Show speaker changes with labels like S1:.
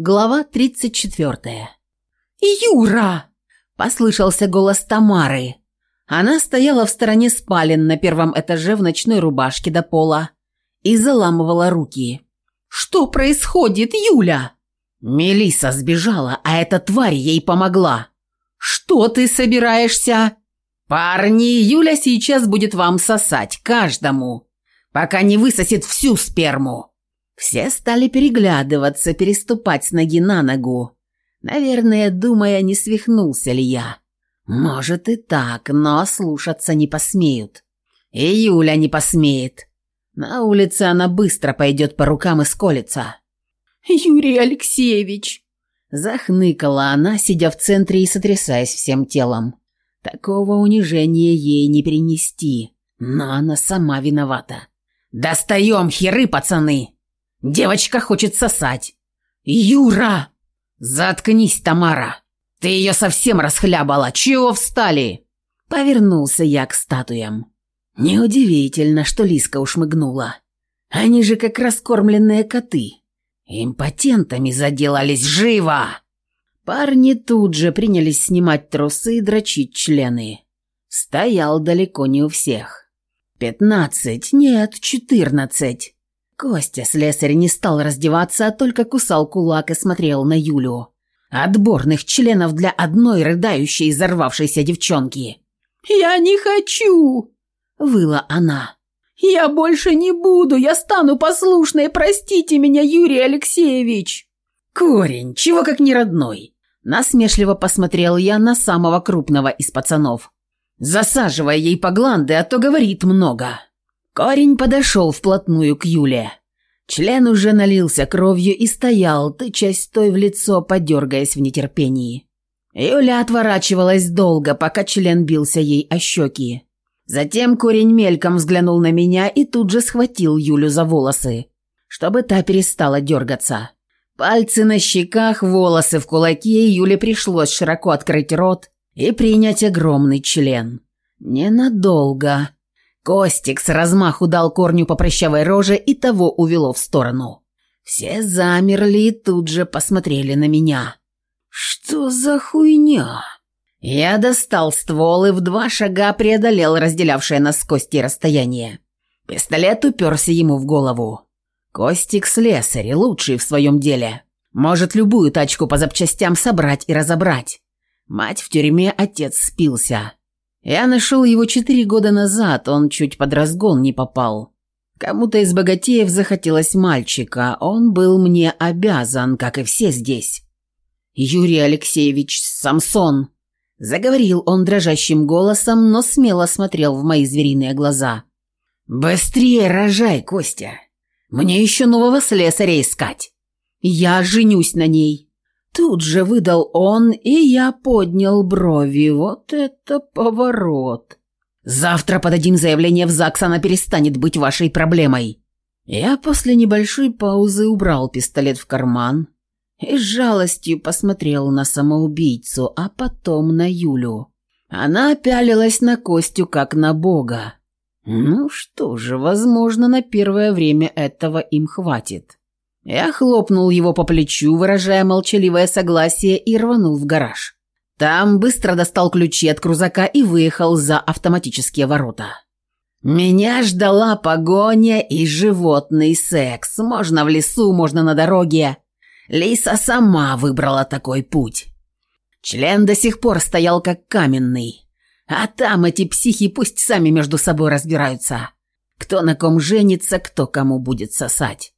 S1: Глава 34. «Юра!» – послышался голос Тамары. Она стояла в стороне спален на первом этаже в ночной рубашке до пола и заламывала руки. «Что происходит, Юля?» Мелиса сбежала, а эта тварь ей помогла. «Что ты собираешься?» «Парни, Юля сейчас будет вам сосать, каждому, пока не высосет всю сперму!» Все стали переглядываться, переступать с ноги на ногу. Наверное, думая, не свихнулся ли я. Может и так, но слушаться не посмеют. И Юля не посмеет. На улице она быстро пойдет по рукам и сколится. «Юрий Алексеевич!» Захныкала она, сидя в центре и сотрясаясь всем телом. Такого унижения ей не перенести. но она сама виновата. «Достаем херы, пацаны!» Девочка хочет сосать. Юра! Заткнись, Тамара! Ты ее совсем расхлябала. Чего встали? Повернулся я к статуям. Неудивительно, что Лиска ушмыгнула. Они же как раскормленные коты. Импотентами заделались живо. Парни тут же принялись снимать трусы и дрочить члены. Стоял далеко не у всех. Пятнадцать, нет, четырнадцать. Костя слесарь не стал раздеваться, а только кусал кулак и смотрел на Юлю. Отборных членов для одной рыдающей и взорвавшейся девчонки.
S2: «Я не хочу!» – выла она. «Я больше не буду, я стану послушной, простите меня, Юрий Алексеевич!»
S1: «Корень, чего как не родной!» Насмешливо посмотрел я на самого крупного из пацанов. Засаживая ей погланды, а то говорит много!» Корень подошел вплотную к Юле. Член уже налился кровью и стоял, тычась той в лицо, подергаясь в нетерпении. Юля отворачивалась долго, пока член бился ей о щеки. Затем корень мельком взглянул на меня и тут же схватил Юлю за волосы, чтобы та перестала дергаться. Пальцы на щеках, волосы в кулаке, Юле пришлось широко открыть рот и принять огромный член. Ненадолго. Костик с размаху дал корню по прыщавой роже и того увело в сторону. Все замерли и тут же посмотрели на меня. «Что за хуйня?» Я достал ствол и в два шага преодолел разделявшее нас с Костей расстояние. Пистолет уперся ему в голову. Костик слесарь, лучший в своем деле. Может любую тачку по запчастям собрать и разобрать. Мать в тюрьме, отец спился. Я нашел его четыре года назад, он чуть под разгон не попал. Кому-то из богатеев захотелось мальчика, а он был мне обязан, как и все здесь. Юрий Алексеевич Самсон. Заговорил он дрожащим голосом, но смело смотрел в мои звериные глаза. «Быстрее рожай, Костя! Мне еще нового слесаря искать! Я женюсь на ней!» Тут же выдал он, и я поднял брови. Вот это поворот. Завтра подадим заявление в ЗАГС, она перестанет быть вашей проблемой. Я после небольшой паузы убрал пистолет в карман и с жалостью посмотрел на самоубийцу, а потом на Юлю. Она пялилась на Костю, как на бога. Ну что же, возможно, на первое время этого им хватит. Я хлопнул его по плечу, выражая молчаливое согласие, и рванул в гараж. Там быстро достал ключи от крузака и выехал за автоматические ворота. Меня ждала погоня и животный секс. Можно в лесу, можно на дороге. Лиса сама выбрала такой путь. Член до сих пор стоял как каменный. А там эти психи пусть сами между собой разбираются. Кто на ком женится, кто кому будет сосать.